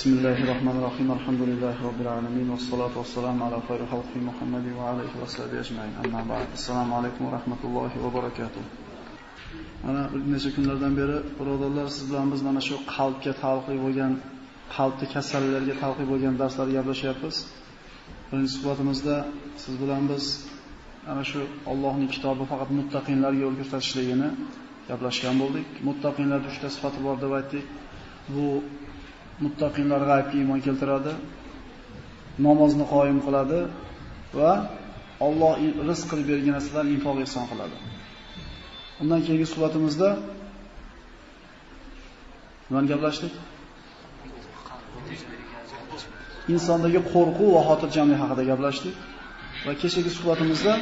بسم الله الرحمن الرحيم الحمد لله رب العالمين والصلاة والسلام على خير خلق محمد وعلى آله وصحبه أجمعين أما بعد السلام عليكم ورحمة الله وبركاته Mana necha kunlardan beri birodarlar siz bilan biz mana shu qalbga taalluqli bo'lgan, qalbni kasalliklarga taalluqli bo'lgan darslar gaplashyapmiz. Birinchi suhbatimizda siz bilan biz ana shu Allohning kitobi faqat muttaqinlarga yo'l ko'rsatishligini gaplashgan bo'ldik. Muttaqinlarda 3 ta sifati bor deb aytdik. Bu muttaqinlar g'aybga iymon keltiradi, namozni qoyim qiladi va Alloh rizq qilib bergan narsadan infoq ihson qiladi. Undan keyingi suhbatimizda nimani gaplashdik? Insondagi qo'rquv va xotirjamlik haqida gaplashdik va kechagi suhbatimizda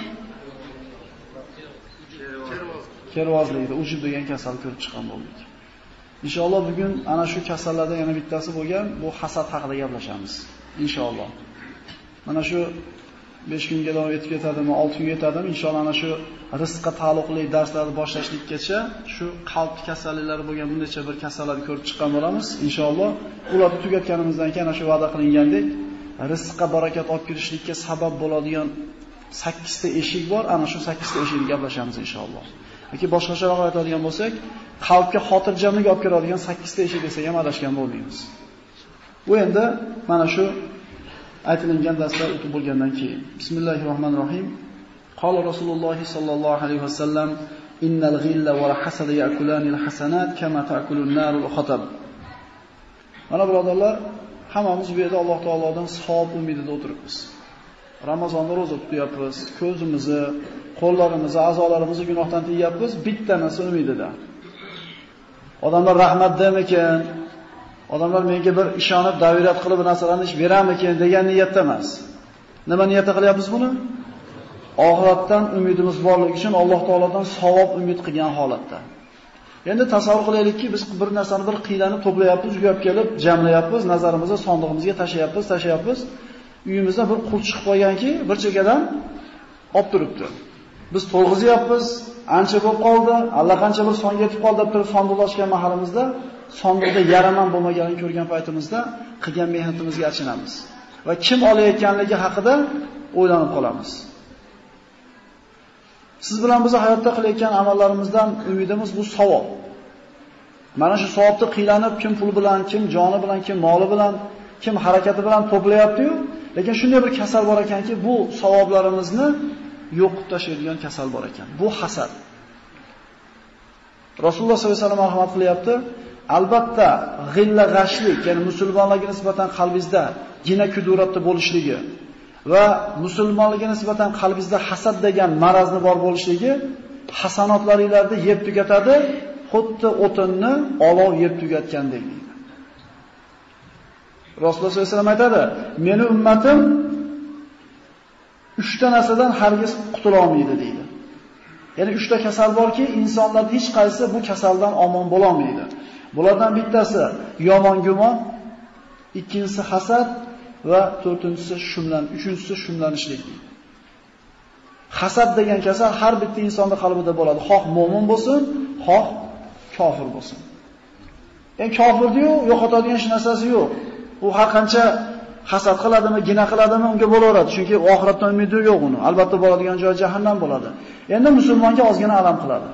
kervozlikda ujub degan kasal ko'rib chiqqan bo'ldik. Inshaalloh bugun ana shu kasallardan yana bittasi bo'lgan bu hasad haqida gaplashamiz. Inshaalloh. Mana shu 5 kunga davom etib ketadimi, 6 kunga yetadimi? Inshaalloh ana shu rizqqa taalluqli darslarni boshlashlikkacha shu qalb kasalliklari bo'lgan bir necha bir kasallarni ko'rib chiqqan bo'lamiz. Inshaalloh ularni tugatganimizdan keyin ana shu va'da qilingandek rizqqa barakat olib kirishlikka sabab bo'ladigan 8 ta eshik bor. Ana shu 8 ta eshikni gaplashamiz inshaalloh. Yoki boshqacharoq aytadigan bo'lsak, qalbga xotirjamlik olib keladigan 8 ta eshik desak ham adashgan bo'lmaymiz. Bu endi mana shu aytilgan darslar o'tib bo'lgandan keyin. Bismillahirrohmanirrohim. Qala Rasululloh sollallohu alayhi vasallam innal ghilla wal hasada ya'kulanil hasanat kama ta'kulun narul khatab. Mana birodarlar, hammamiz bu yerda Alloh taolodan savob umidida o'tiribmiz. Ramazonda roza tutyapmiz, ko'zimizni, qo'llarimizni, a'zolarimizni gunohdan tiyyapmiz, bitta narsa umidida. Odamlar rahmat demikan, odamlar menga bir ishonib, davirat qilib narsalarni ish beramikan degan niyatda emas. Nima niyatda qilyapmiz buni? Oxiratdan umidimiz borligi uchun Alloh taolodan savob umid qilgan holatda. Endi tasavvur qilaylikki, biz bir narsani bir qiylanib to'playapmiz, uyab kelib jamlayapmiz, nazarimizni sondig'imizga tashlayapmiz, tashlayapmiz. Uyimizda bir qul chiqib qolganki, bir chekadan olib turibdi. Biz to'lg'izyapmiz, ancha bo'lib qoldi, allaqancha bir songa yetib qoldi deb turib sondiqlashgan mahalimizda, sondiqda yaraman bo'lmaganini ko'rgan paytimizda qilgan mehnatimizga achinamiz va kim olayotganligi haqida o'ylanib qolamiz. Siz bilan biz hayotda qilayotgan amallarimizdan umidimiz bu savob. Mana shu savobni qiylanib kim pul bilan, kim joni bilan, kim moli bilan, kim harakati bilan to'playapti-yu, lekin shunday bir kasal bor ekanki, bu savoblarimizni yo'qib tashlaydigan kasal bor ekan. Bu hasad. Rasululloh sollallohu alayhi vasallam rahmat qilyapti. Albatta, g'illa g'ashlik, ya'ni musulmonlarga nisbatan qalbingizda gina kuduratda bo'lishligi va musulmonlarga nisbatan qalbingizda hasad degan marazni bor bo'lishligi hasanotlaringizda yeb tugatadi, xuddi o'tinni olov yeb tugatgandek. Rasululloh sollallohu alayhi vasallam aytadi, "Meni ummatim 3 ta narsadan hargiz qutula olmaydi" deydi. Ya'ni 3 ta kasal borki, insonlar hech qaysi bu kasaldan omon bo'la olmaydi. Bulardan bittasi yomon gumon, ikkinchisi hasad va to'rtinchisi shumlan, uchinchisi shumlanishlik deydi. Hasad degan kasal har bitta insonning qalbida bo'ladi, xoh mu'min bo'lsin, xoh kofir bo'lsin. Endi kofirdi-yu, yo'qotadigan hech narsasi yo'q. U har qancha hasad qiladimi, gina qiladimi, unga bo'laveradi. Chunki oxiratdan umidi yo'q uni. Albatta boradigan joyi jahannam bo'ladi. Endi musulmonga ozgina alam qiladi.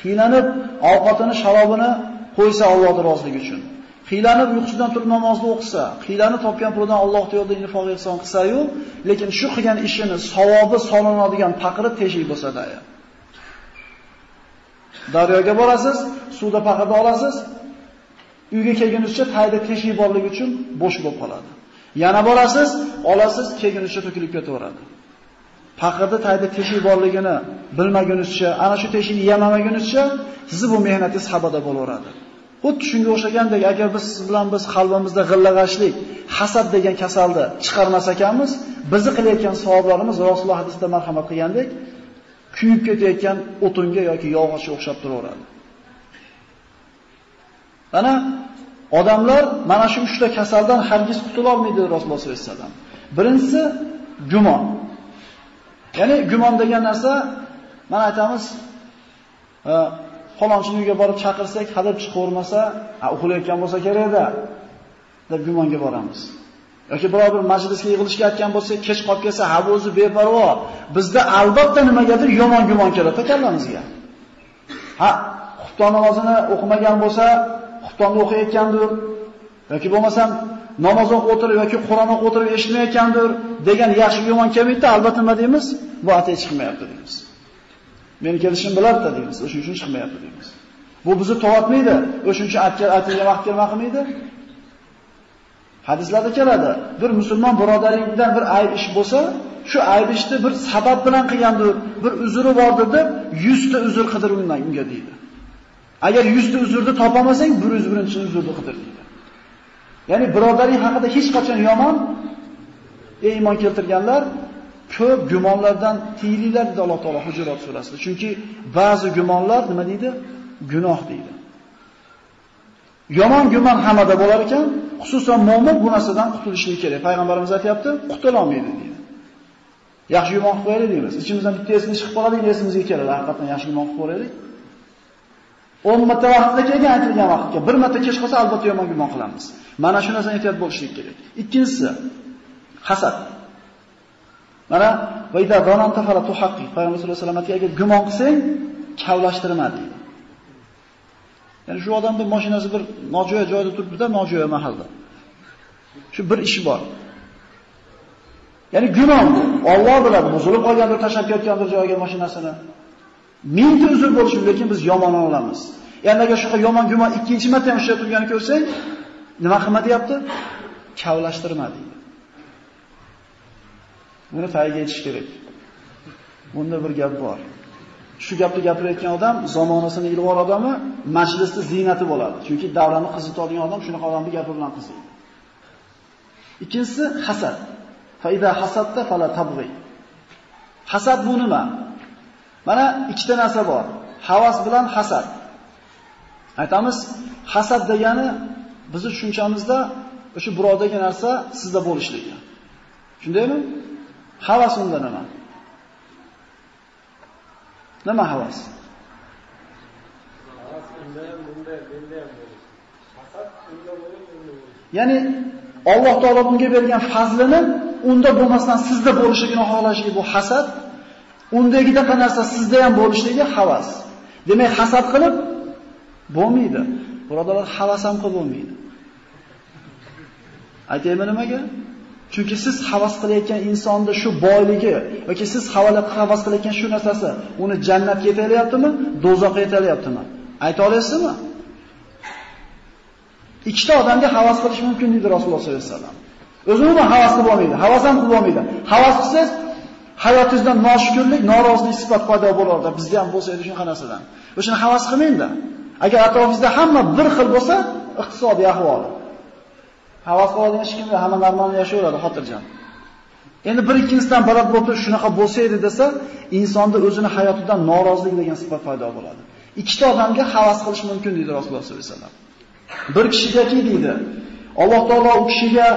Qiylanib ovqatini, sharobini qo'ysa Allohning roziligi uchun. Qiylanib uyqusidan turib namozni o'qisa, qiylanib topgan pulidan Alloh yo'lida infoq ehson qilsa-yu, lekin shu qilgan ishini savobi solinadigan paqiri teshik bo'lsa-da. Daryoga borasiz, suvda paqirni olasiz, uyga kelgunizcha tayda teshik borligi uchun bo'sh bo'lib qoladi. Yana borasiz, olasiz, kelgunizcha to'kilib ketaveradi. Paqirda tayda teshik borligini bilmagunizcha, ana shu teshikni yemamagunizcha sizni bu mehnatingiz xabada bo'laveradi. Xuddi shunga o'xshagandek, agar biz siz bilan biz qalbimizda g'illag'ashlik, hasad degan kasalni chiqarmas ekanmiz, bizni qilayotgan savoblarimiz Rasululloh hadisda marhamat qilgandek, kuyib ketayotgan o'tinga yoki yog'ochga o'xshab turaveradi. Ana odamlar mana shu uchta kasaldan hargiz qutula olmaydi Rasululloh sollallohu alayhi vasallam. Birinchisi gumon. Ya'ni gumon degan narsa mana aytamiz, e, falonchining uyiga borib chaqirsak, hadab chiqavermasa, uxlayotgan bo'lsa kerak-da. deb gumonga boramiz. yoki biror bir majlisga yig'ilishga aytgan bo'lsa, kech qolib kelsa, ha o'zi beparvo. Bizda albatta nimagadir yomon gumon keladi kallamizga. Ha, xufton namozini o'qimagan bo'lsa, xuftonni o'qiyotgandir yoki bo'lmasam namoz o'qib o'tirib yoki Qur'on o'qib o'tirib eshitmayotgandir degan yaxshi gumon kelmaydi, albatta nima deymiz? Bu atay chiqmayapti deymiz. Meni kelishim bilardi deymiz, o'shuning uchun chiqmayapti deymiz. Bu bizni to'g'atmaydi. O'shuning uchun aytilgan vaqt kelma qilmaydi. Hadislarda keladi, bir musulmon birodaringdan bir ayb ish bo'lsa, shu ayb ishni bir sabab bilan qilgandir, bir uzri bordir deb 100 ta uzr qidir undan unga deydi. Agar 100 ta uzrni topolmasang, 101-chi uzrni qidir deydi. Ya'ni birodaring haqida hech qachon yomon ey iymon keltirganlar ko'p gumonlardan tiyilinglar dedi Alloh taolo Hujurat surasida. Chunki ba'zi gumonlar nima deydi? Gunoh deydi. Yomon gumon hamada bo'lar ekan, xususan mu'min bu narsadan qutulishi kerak. Payg'ambarimiz aytayapti, qutula olmaydi deydi. Yaxshi gumon qilib qo'yaylik deymiz. Ichimizdan bitta esimiz chiqib qoladi, esimizga keladi. Haqiqatan yaxshi gumon qilib qo'yaylik. 10 marta vaqtida kelgan aytilgan vaqtga bir marta kech qolsa albatta yomon gumon qilamiz. Mana shu narsani ehtiyot bo'lishlik kerak. Ikkinchisi hasad. Mana va idza zananta fala tuhaqqiq. Payg'ambar sollallohu alayhi vasallam agar gumon qilsang, kavlashtirma deydi. Ya'ni shu odamning mashinasi bir nojo'ya joyda turibdi-da, nojo'ya mahalda. Shu bir ishi bor. Ya'ni gumon bu. Alloh biladi, buzilib qolgandir, tashlab ketgandir joyga mashinasini. Mingta uzr bo'lishi lekin biz yomon olamiz. Ya'ni agar shunaqa yomon gumon ikkinchi marta ham ushlab turganini ko'rsang, nima qilma deyapti? Kavlashtirma deydi. Buni tagiga yetish kerak. Bunda bir gap bor. Shu gapni gapirayotgan odam zamonasini ilg'or odami, majlisda ziynati bo'ladi. Chunki davrani qizitadigan odam shunaqa odamni gapi bilan qiziydi. Ikkinchisi hasad. Fa iza hasadta fala tabghi. Hasad bu nima? Mana ikkita narsa bor. Havas bilan hasad. Aytamiz, hasad degani bizni tushunchamizda o'sha birovdagi narsa sizda bo'lishligi. Shundaymi? Havas unda nima? Nima havas? Ya'ni Alloh taolo bunga bergan fazlini unda bo'lmasdan sizda bo'lishligini xohlashligi bu hasad. Undagidaqa narsa sizda ham bo'lishligi havas. Demak, hasad qilib bo'lmaydi. Birodalar, havas ham qilib bo'lmaydi. Aytaymi nimaga? Chunki siz havas qilayotgan insonda shu boyligi yoki siz havolab havas qilayotgan shu narsasi uni jannatga yetalyaptimi, do'zaxga yetalyaptimi? Ayta olasizmi? Ikkita odamga havas qilish mumkin deydi Rasululloh sollallohu alayhi vasallam. O'zini havas qilib olmaydi, havas ham qilib olmaydi. Havas qilsangiz hayotingizda noshukrlik, norozilik sifat paydo bo'lardi. Bizda ham bo'lsa edi shunaqa narsadan. O'shani havas qilmangda. Agar atrofingizda hamma bir xil bo'lsa, iqtisodiy ahvoli havas qiladigan hech kim hamma normal yashayveradi xotirjam. Endi bir ikkinchisidan baland bo'lib shunaqa bo'lsa edi desa, insonda o'zini hayotidan norozilik degan sifat paydo bo'ladi. Ikkita odamga havas qilish mumkin deydi Rasululloh sollallohu alayhi vasallam. Bir kishigaki deydi, Alloh taolo u kishiga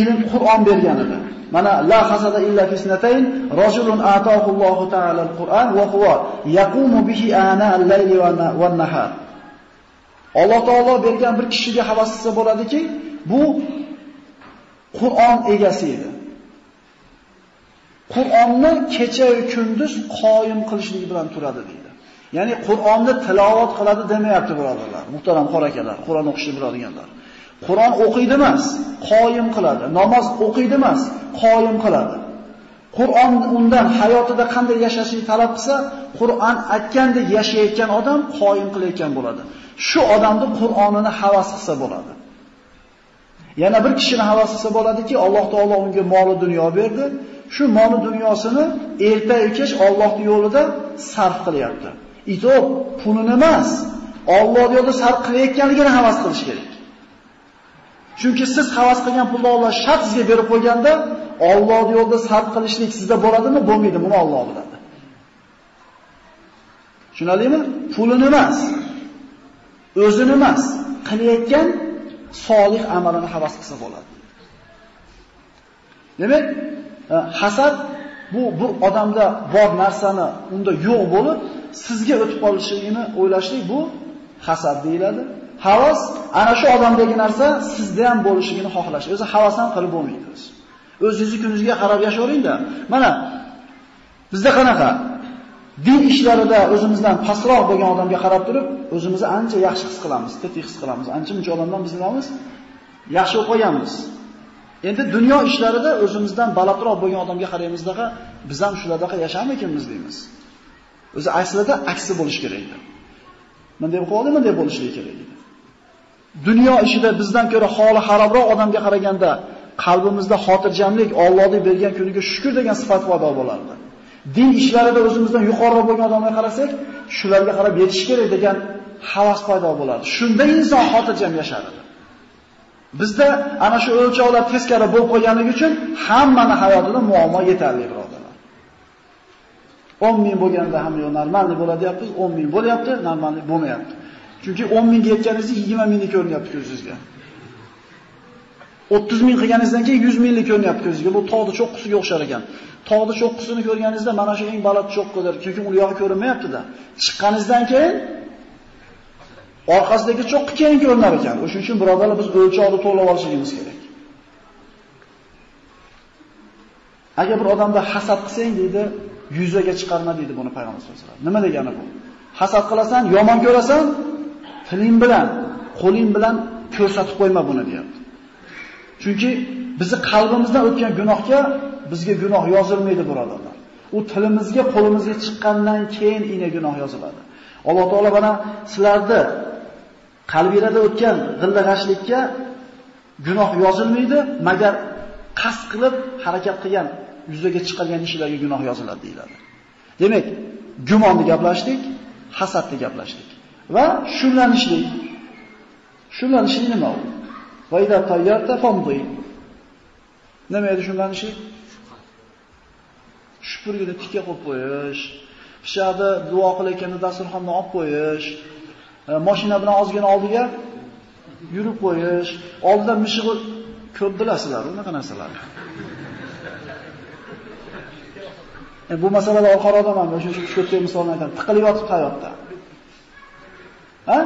ilm Qur'on bergan edi. Mana la hasada illa fisnatayn rajulun ataahu Allohu ta'ala al-Qur'an wa huwa yaqumu bihi ana al-layli wa an-nahar. Alloh taolo bergan bir kishiga havas qilsa bo'ladiki, bu Qur'on egasi edi. Qur'onni kecha va kunduz qoyim qilishligi bilan turadi deydi. Ya'ni Qur'onni tilovat qiladi demayapti birodarlar, muhtaram qorakalar, Qur'on o'qishni biladiganlar. Qur'on o'qiydi emas, qoyim qiladi. Namoz o'qiydi emas, qoyim qiladi. Qur'on undan hayotida qanday yashashini talab qilsa, Qur'on aytgandek yashayotgan odam qoyim qilayotgan bo'ladi. Shu odamni Qur'onini havas qilsa bo'ladi. Yana bir kishini havas qilsa bo'ladiki, Alloh taolo unga mol dunyo berdi. Shu mol dunyosini erta kech Allohning yo'lida sarf qilyapti. Itob pulini emas, Alloh yo'lida sarf qilayotganligini havas qilish kerak. Chunki siz havas qilgan pulni Alloh shart sizga berib qo'yganda, Alloh yo'lida sarf qilishlik sizda bo'ladimi, bo'lmaydi, buni Alloh biladi. Tushunalingmi? Pulini emas, o'zini emas, qilayotgan solih amalini havas qilsa bo'ladi. Demak, e, hasad bu bir odamda bor narsani unda yo'q bo'lib, sizga o'tib qolishligini o'ylashlik bu hasad deyiladi. Havas ana shu odamdagi narsa sizda ham bo'lishligini xohlash. O'zi havas ham qilib bo'lmaydi. O'zingizni kuningizga qarab yashayveringda. Mana bizda qanaqa? Din ishlarida o'zimizdan pastroq bo'lgan odamga qarab turib, o'zimizni ancha yaxshi his qilamiz, tetik his qilamiz. Ancha muncha odamdan biz nimamiz? Yaxshi o'qib qolganmiz. Endi dunyo ishlarida o'zimizdan balandroq bo'lgan odamga qaraymizdaqa, biz ham shulardaqa yasharmikanmiz deymiz. O'zi aslida aksi bo'lish kerak edi. Bunday qoldi, deb bo'lishi kerak edi. Dunyo ishida bizdan ko'ra holi xarobroq odamga qaraganda qalbimizda xotirjamlik, Allohning bergan kuniga shukr degan sifat paydo bo'lardi. Din ishlarida o'zimizdan yuqoriroq bo'lgan odamlarga qarasak, shularga qarab yetish kerak degan havas paydo bo'ladi. Shunda inson xotirjam yashardi. Bizda ana shu o'lchovlar teskari bo'lib qolganligi uchun hammani hayotida muammo yetarli birodarlar. 10 ming bo'lganda ham yo normalni bo'ladi deyapmiz, 10 ming bo'lyapti, normallik bo'lmayapti. Chunki 10 mingga yetganingizda 20 mingni ko'rinyapti ko'zingizga. 30 ming qilganingizdan keyin 100 minglik ko'rinyapti ko'zingizga. Bu tog'ni cho'qqisiga o'xshar ekan. Tog'ni cho'qqisini ko'rganingizda mana shu eng baland cho'qqidir, chunki u yog'i ko'rinmayapti-da. Chiqqaningizdan keyin orqasidagi cho'qqi keyin ko'rinar ekan. O'shuning uchun birodarlar biz o'lchovni to'lab olishimiz kerak. Agar bir odamda hasad qilsang deydi, yuzaga chiqarma deydi buni payg'ambar sollallohu alayhi vasallam. Nima degani bu? Hasad qilasan, yomon ko'rasan, tiling bilan, qo'ling bilan ko'rsatib qo'yma buni deyapti. Chunki bizi qalbimizdan o'tgan gunohga bizga gunoh yozilmaydi birodarlar. U tilimizga, qo'limizga chiqqandan keyin ina gunoh yoziladi. Alloh taolo mana sizlarni qalbingizda o'tgan g'illag'ashlikka gunoh yozilmaydi, magar qasd qilib harakat qilgan, yuzaga chiqargan ishlarga gunoh yoziladi deyiladi. Demak, gumonni gaplashdik, hasadni gaplashdik va shunlanishlik. Shunlanishlik nima u? Va idza tayyarta famdi. Nima edi shunlanishlik? Shupurgida tikka qo'yib qo'yish, pishadi duo qilayotganda dasturxonni olib qo'yish, e, mashina bilan ozgina oldiga yurib qo'yish, oldida mishiq ko'p bilasizlar, unaqa narsalarni. E, bu masalada orqa odaman, o'sha shu ko'pga misolni aytaman. Tiqilib yotibdi hayotda. Ha?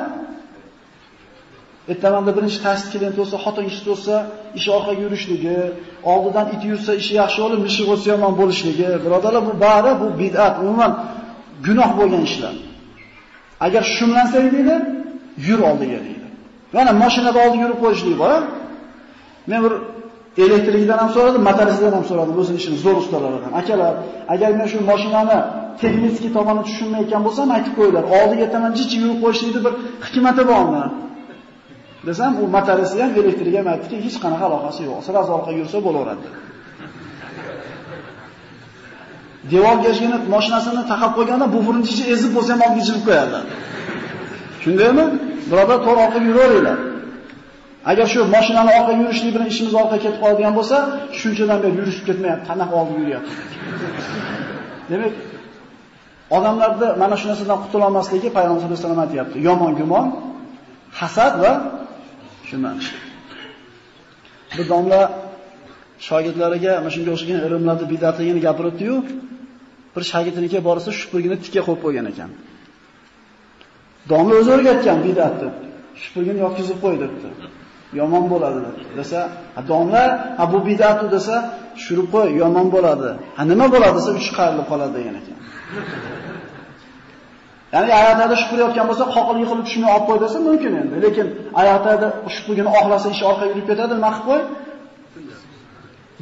Ertamanda birinchi ta'sir kelin bo'lsa, xotin ish bo'lsa, ish orqaga yurishligi, oldidan it yursa ishi yaxshi bo'lib, mishi bo'lsa yomon bo'lishligi. Birodarlar, bu bari bu bid'at, umuman gunoh bo'lgan ishlar. Agar shumlansang deydi, yur oldiga deydi. Mana mashinada oldiga yurib qo'yishlik bor. Men bir elektrikidan ham so'radim, motoristdan ham so'radim, o'zining ishini zo'r ustalaridan. Akalar, agar men shu mashinani texnik tomoni tushunmayotgan bo'lsam, aytib qo'yinglar. Oldiga tamam jichi yurib qo'yishlikni bir hikmati bormi? Desam, u motorisi ham elektriga ham aytdiki, hech qanaqa aloqasi yo'q. Siraz orqaga yursa bo'laveradi. devorga ishgina mashinasini taqab qo'yganda bu birinchi ezib bo'lsa ham oldiga jilib qo'yadi. Shundaymi? Birodar to'r orqaga yuraveringlar. Agar shu mashinani orqaga yurishlik bilan ishimiz orqaga ketib qoladigan bo'lsa, shunchadan beri yurishib ketmayapti, qanaqa olib yuryapti. Demak, odamlarda mana shu narsadan qutula olmasligi payg'ambar sollallohu alayhi vasallam aytayapti. Yomon gumon, hasad va shundan. Bu domla shogirdlariga mana shunga o'xshagan ilmlarni bidatligini gapiribdi-yu, bir shogirdinikiga borsa shupurgini tikka qo'yib qo'ygan ekan. Domla o'zi o'rgatgan bidatni. Shupurgini yotkizib qo'y debdi. Yomon bo'ladi debdi. Desa, domla, ha bu bidat desa, tushirib qo'y, yomon bo'ladi. Ha nima bo'ladi desa, uch qarilib qoladi degan ekan. Ya'ni oyoqlarda shupurayotgan bo'lsa, qoqil yiqilib tushmay olib qo'y desa mumkin endi. Lekin ayatlarda shupurgini oxlasa ish orqaga yurib ketadi, nima qilib qo'y?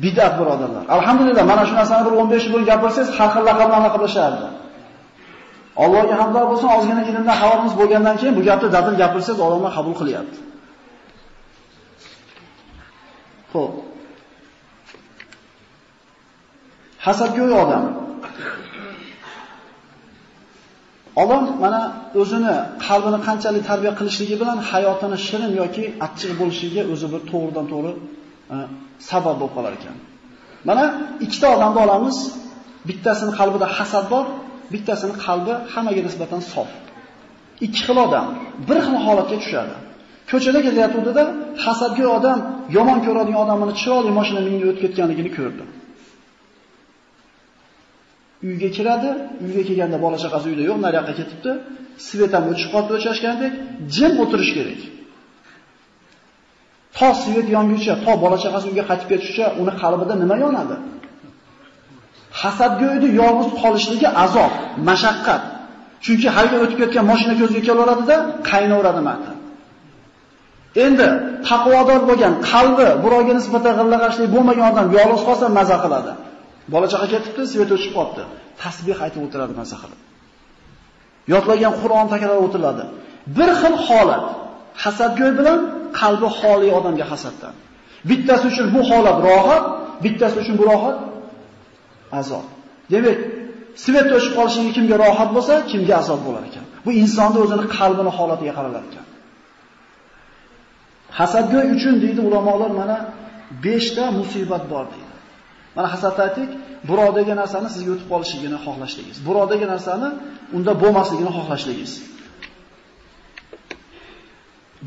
Bid'at birodarlar. Alhamdulillah, mana shu narsani bir 15 yil gapirsangiz, har xil laqablarni qilishadi. Allohga hamdlar bo'lsin, ozgina ilmdan xabarimiz bo'lgandan keyin bu gapni dadil gapirsangiz, odamlar qabul qilyapti. Xo'p. Hasadgo'y odam. Odam mana o'zini qalbini qanchalik tarbiya qilishligi bilan hayotini shirin yoki achchiq bo'lishiga o'zi bir to'g'ridan to'g'ri e, sabab bo'lib qolar ekan. Mana ikkita odamni olamiz. Bittasini qalbida hasad bor, bittasini qalbi hammaga nisbatan sof. Ikki xil odam bir xil holatga tushadi. Ko'chada ketayotganda hasadgo'y odam yomon ko'radigan odamini chiroyli mashina minib o'tib ketganligini ko'rdi. Uyga kiradi, uyga kelganda bola chaqasi uyda yo'q, nariyoqqa ketibdi. Svet ham o'chib qoldi o'chashgandek, jim o'tirish kerak. To svet yonguncha, to bola chaqasi uyga qaytib ketguncha, uni qalbida nima yonadi? Hasadgo'yni yolg'iz qolishligi azob, mashaqqat. Chunki hayga o'tib ketgan mashina ko'ziga kelaveradida, qaynaveradi mata. Endi taqvodor bo'lgan, qalbi birovga nisbatan g'illag'ashlik bo'lmagan odam yolg'iz qolsa mazza qiladi. Bola chaqa ketibdi, svet o'chib qoldi. Tasbih aytib o'tiradi maza qilib. Yodlagan Qur'on takror o'tiladi. Bir xil holat. Hasadgo'y bilan qalbi xoli odamga hasaddan. Bittasi uchun bu holat rohat, bittasi uchun bu rohat azob. Demak, svet o'chib qolishiga kimga rohat bo'lsa, kimga azob bo'lar ekan. Bu insonning o'zini qalbini holatiga qaralar ekan. Hasadgo'y uchun deydi ulamolar mana 5 ta musibat bor deydi. Mana hasad aytdik, birodagi narsani sizga o'tib qolishligini xohlashligingiz. Birodagi narsani unda bo'lmasligini xohlashligingiz.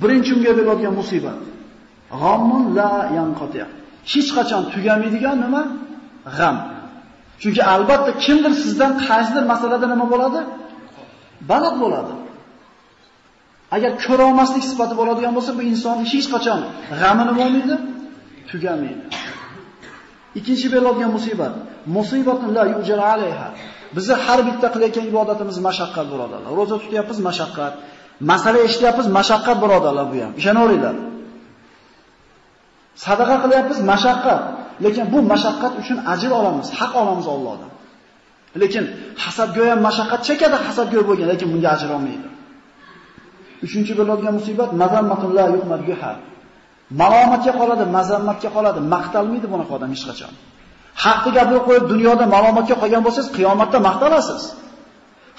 Birinchi unga beradigan musibat. G'ammun la yanqati. Hech qachon tugamaydigan nima? G'am. Chunki albatta kimdir sizdan qaysidir masalada nima bo'ladi? Baliq bo'ladi. Agar ko'ra olmaslik sifati bo'ladigan bo'lsa, bu inson hech qachon g'amini bo'lmaydi, tugamaydi. Ikkinchi beriladigan musibat, musibatun la yujra alayha. Bizi har bitta qilayotgan ibodatimiz mashaqqat birodarlar. Roza tutyapmiz, mashaqqat. Masala eshityapmiz, mashaqqat birodarlar bu ham. Ishonaveringlar. Sadaqa qilyapmiz, mashaqqat. Lekin bu mashaqqat uchun ajr olamiz, haq olamiz Allohdan. Lekin hasadgo'y ham mashaqqat chekadi, hasadgo'y bo'lgan, lekin bunga ajr olmaydi. Uchinchi bo'ladigan musibat mazammatun la yuqmad biha. Malomatga qoladi, mazammatga qoladi, maqtalmaydi bunaqa odam hech qachon. Haqni gapirib qo'yib dunyoda malomatga qolgan bo'lsangiz, qiyomatda maqtalasiz.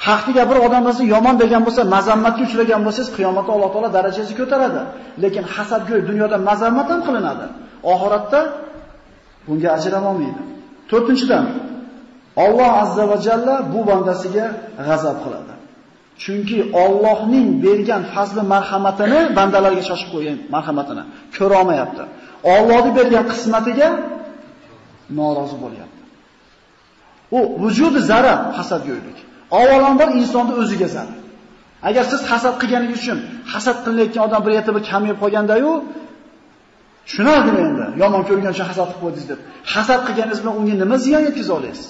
Haqni gapirib odamlarni yomon degan bo'lsa, mazammatga uchragan bo'lsangiz, qiyomatda Alloh taolo darajangizni ko'taradi. Lekin hasadgo'y dunyoda mazammat ham qilinadi. Oxiratda bunga ajrama olmaydi. To'rtinchidan Alloh azza va jalla bu bandasiga g'azab qiladi. Chunki Allohning bergan fazli marhamatini bandalarga shoshib qo'ygan marhamatini ko'ra olmayapti. Allohning bergan qismatiga norozi bo'lyapti. U vujudi zarar hasadgo'ylik. Avvalambor insonni o'ziga zarar. Agar siz hasad qilganingiz uchun hasad qilayotgan odam bir yerda bir kamayib qolganda-yu, tushunardim endi. Yomon ko'rgan uchun hasad qilib qo'ydingiz deb. Hasad qilganingiz bilan unga nima ziyon yetkaza olasiz?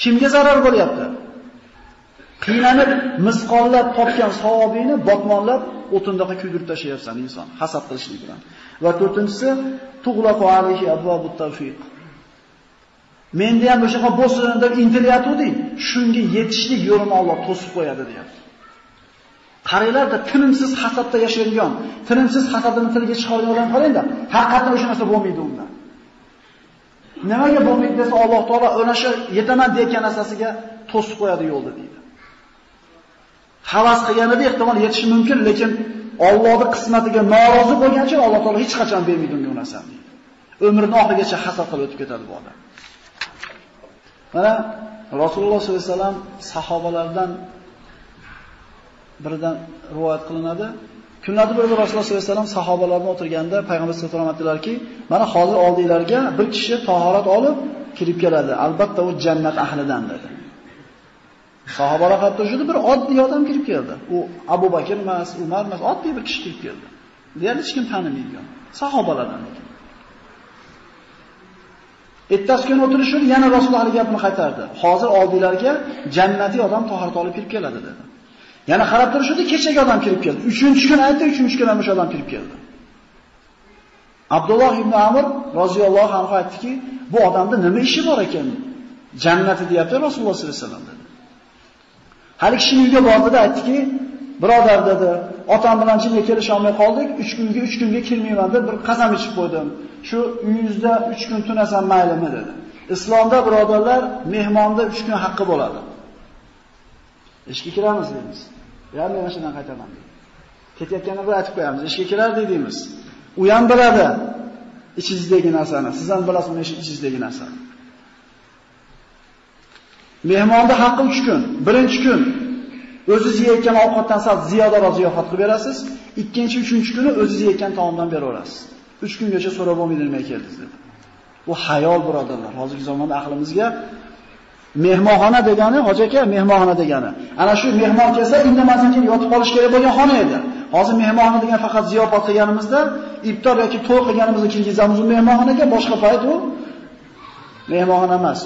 Kimga zarar bo'lyapti? Qiynanib, misqollab topgan savobingni botmonlab o'tindaqa kuydirib tashlayapsan inson hasad qilishlik bilan. Va to'rtinchisi tug'laqu alayhi abwabut tawfiq. Menda ham o'sha bo'lsin deb intilyatuvding, shunga yetishlik yo'lini Alloh to'sib qo'yadi deyapti. Qaranglarda tinimsiz hasadda yashaydigan, tinimsiz hasadini tilga chiqargan odam qarangda, haqiqatdan o'sha narsa bo'lmaydi undan. Nimaga bo'lmaydi desa Alloh taolo o'sha shu yetaman deyotgan narsasiga to'sib qo'yadi yo'lda deydi. Havas qilganida ehtimol yetishi mumkin, lekin Allohning qismatiga norozi bo'lgancha uchun Alloh taolo hech qachon bermaydi unga narsani. Umrining oxirigacha hasad qilib o'tib ketadi bu odam. Mana Rasululloh sollallohu alayhi vasallam sahobalardan biridan rivoyat qilinadi. Kunlarda bir Rasululloh sollallohu alayhi vasallam sahobalarni o'tirganda payg'ambar sollallohu alayhi vasallam aytdilarki, mana hozir oldinglarga bir kishi tahorat olib kirib keladi. Albatta u jannat ahlidan dedi. Sahobalar hatto turishdi, bir oddiy odam kirib keldi. U Abu Bakr emas, Umar emas, oddiy bir kishi kirib keldi. Deyarli hech kim tanimaydigan. Sahobalardan ekan. Ertasi kuni o'tirishib, yana Rasululloh gapni qaytardi. Hozir oldilariga jannatiy odam tahorat olib kirib keladi dedi. Yana qarab turishdi, kechagi odam kirib keldi. 3-chi kun aytdi, 3-chi kun ham o'sha odam kirib keldi. Abdulloh ibn Amr roziyallohu anhu aytdiki, bu odamda nima ishi bor ekan? Jannati deyapti Rasululloh sollallohu alayhi vasallam dedi. Hali kishining uyiga bordida aytdiki, birodar dedi, otam bilan chinga kelisha olmay qoldik, 3 kunga 3 kunga kirmayman deb bir qasam ichib qo'ydim. Shu uyingizda 3 kun tunasam maylimi dedi. Islomda birodarlar mehmonda 3 kun haqqi bo'ladi. Ishga kiramiz deymiz. Ya'ni mana shundan qaytaman. Ketayotganda bir aytib qo'yamiz, ishga kirar deymiz. U ham biladi ichingizdagi narsani, siz ham bilasiz uni ichingizdagi narsani. Mehmonda haqqi 3 kun. Birinchi kun o'zingiz yeyotgan ovqatdan sal ziyodaroq ziyofat qilib berasiz. Ikkinchi, uchinchi kuni o'zingiz yeyotgan taomdan beraverasiz. 3 kungacha so'rab bo'lmaydi nima keldingiz deb. Bu hayol birodarlar. Hozirgi zamonda aqlimizga mehmonxona degani, hoji aka, mehmonxona degani. Ana shu mehmon kelsa, indamasdan keyin yotib qolish kerak bo'lgan xona edi. Hozir mehmonxona degan faqat ziyofat qilganimizda iftor yoki to'y qilganimizda kirgizamiz u mehmonxonaga, boshqa payt u mehmonxona emas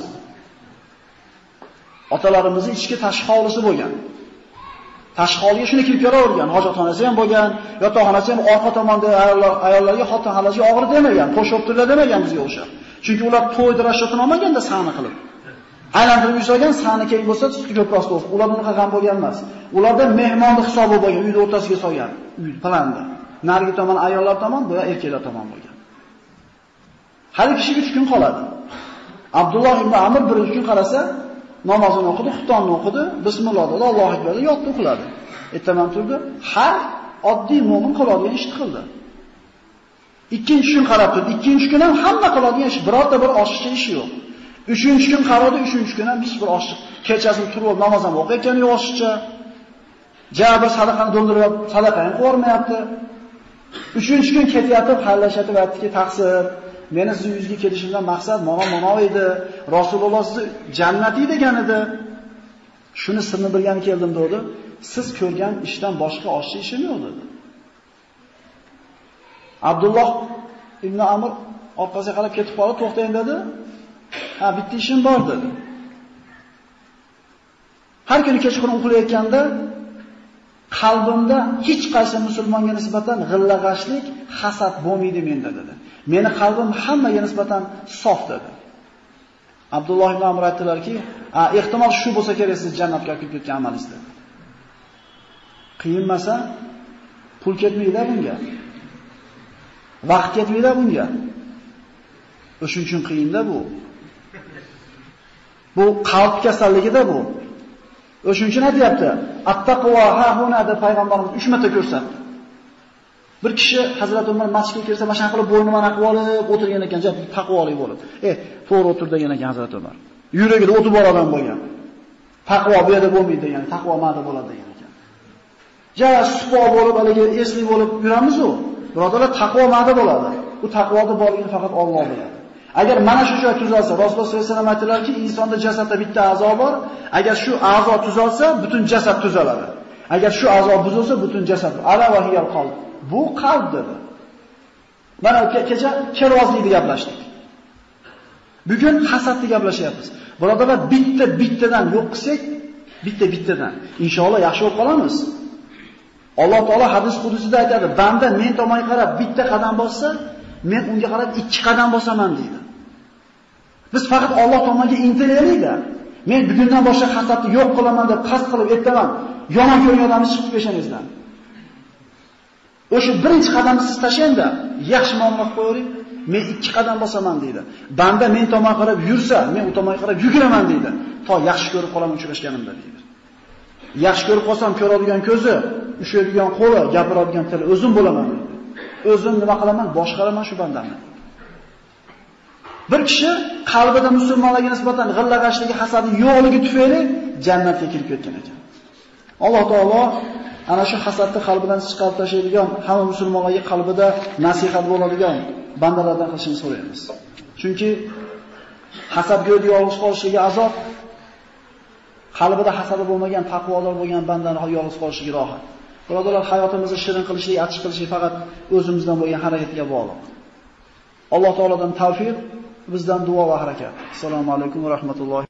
Otalarimizni ichki tashqi hovlisi bo'lgan. Tashqi hovliga shuni kirib kelavergan. Hojatxonasi ham bo'lgan, yotoqxonasi ham orqa tomonda ayollarga xotin xalaji og'ir demagan, qo'shib turlar demagan bizga o'xshab. Chunki ular to'yda rashatini olmaganda sani qilib. Aylantirib yusagan sani keyin bo'lsa, ko'proq bo'lsin. Ular bunaqa g'am bo'lgan emas. Ularda mehmonni hisobi bo'lgan, uyni o'rtasiga solgan, uy planda. Narigi tomon ayollar tomon, bu erkaklar tomon bo'lgan. Har kishiga 3 kun qoladi. Abdulloh ibn Amr birinchi kun qarasa, namozini o'qidi, xuftonni o'qidi, bismillah dedi, Allohu akbar deb yotdi uxladi. Ertaman turdi, har oddiy mu'min qiladigan ishni qildi. Ikkinchi kun qarab turdi, ikkinchi kun ham hamma qiladigan ish, birorta bir oshiqcha ish yo'q. Uchinchi kun qaradi, uchinchi kun ham hech bir oshiq. Kechasi turib namoz ham o'qiyotgani yo'q oshiqcha. Jabr sadaqani do'ndirib, sadaqa ham qo'rmayapti. Uchinchi kun ketyapti, xallashatib aytdiki, taqsir, meni sizni yuzga kelishimdan maqsad mana mana edi. Rasululloh sizni jannatiy degan edi. Shuni sirni bilgani keldim dedi. Siz ko'rgan ishdan boshqa oshchi ishim yo'q dedi. Abdulloh ibn Amr orqasiga qarab ketib qoldi, to'xtang dedi. Ha, bitta ishim bor dedi. Har kuni kechqurun uxlayotganda qalbimda hech qaysi musulmonga nisbatan g'illag'ashlik, hasad bo'lmaydi menda dedi. Meni qalbim hammaga nisbatan sof dedi. Abdulloh ibn Amr aytdilarki, ehtimol shu bo'lsa kerak siz jannatga olib ketgan amalingiz dedi. Qiyinmasa pul ketmaydi bunga. Vaqt ketmaydi bunga. O'shuning uchun qiyinda bu. Bu qalb kasalligida bu. O'shuning uchun aytayapti. At-taqvo ha huna deb payg'ambarimiz 3 marta ko'rsatdi. Bir kishi Hazrat Umar masjidga kirsa, mashina qilib bo'ynini mana qilib olib o'tirgan ekan, jab taqvoli bo'lib. E, to'g'ri o'tir degan ekan Hazrat Umar. Yuragida o'ti bor odam bo'lgan. Taqvo bu yerda bo'lmaydi degan, taqvo ma'da bo'ladi degan ekan. Ja, supo bo'lib, haligi esli bo'lib yuramiz-ku. Birodarlar, taqvo ma'da bo'ladi. Bu taqvoda borligini faqat Alloh biladi. Agar mana shu joy tuzalsa, Rasululloh sollallohu alayhi vasallam aytdilarki, insonda jasadda bitta a'zo bor, agar shu a'zo tuzalsa, butun jasad tuzaladi. Agar shu a'zo buzilsa, butun jasad. Ala va hiyal qalb. Bu qalb dedi. Mana kecha kervozlikni gaplashdik. Bugun hasadni gaplashyapmiz. Birodarlar, bitta bittadan yo'q qilsak, bitta bittadan inshaalloh yaxshi bo'lib qolamiz. Alloh taolo hadis qudusida aytadi, banda men tomonga qarab bitta qadam bossa, men unga qarab ikki qadam bosaman deydi. Biz faqat Alloh tomonga intilaylik-da. Men bugundan boshlab hasadni yo'q qilaman deb qasd qilib aytaman. Yomon ko'rgan odamni chiqib peshonangizdan. O'sha birinchi qadamni siz tashlangda, yaxshi muammo qilib. Men ikki qadam bosaman deydi. Banda men tomonga qarab yursa, men u tomonga qarab yuguraman deydi. To yaxshi ko'rib qolaman uchrashganimda deydi. Yaxshi ko'rib qolsam ko'radigan ko'zi, ushlaydigan qo'li, gapiradigan tili o'zim bo'laman deydi. O'zim nima qilaman, boshqaraman shu bandani. Bir kishi qalbida musulmonlarga nisbatan g'illag'ashligi, hasadi yo'qligi tufayli jannatga kirib ketgan ekan. Alloh taolo ana shu hasadni qalbidan chiqarib tashlaydigan, hamma musulmonlarga qalbida nasihat bo'ladigan bandalardan qilishini so'raymiz. Chunki hasadgo'yda yolg'iz qolishligi azob, qalbida hasadi bo'lmagan, taqvodor bo'lgan bandani yolg'iz qolishligi rohat. Birodarlar, hayotimizni shirin qilishlik, achchiq qilishlik faqat o'zimizdan bo'lgan harakatga bog'liq. Alloh taolodan tavfiq, bizdan duo va harakat. Assalomu alaykum va rahmatullohi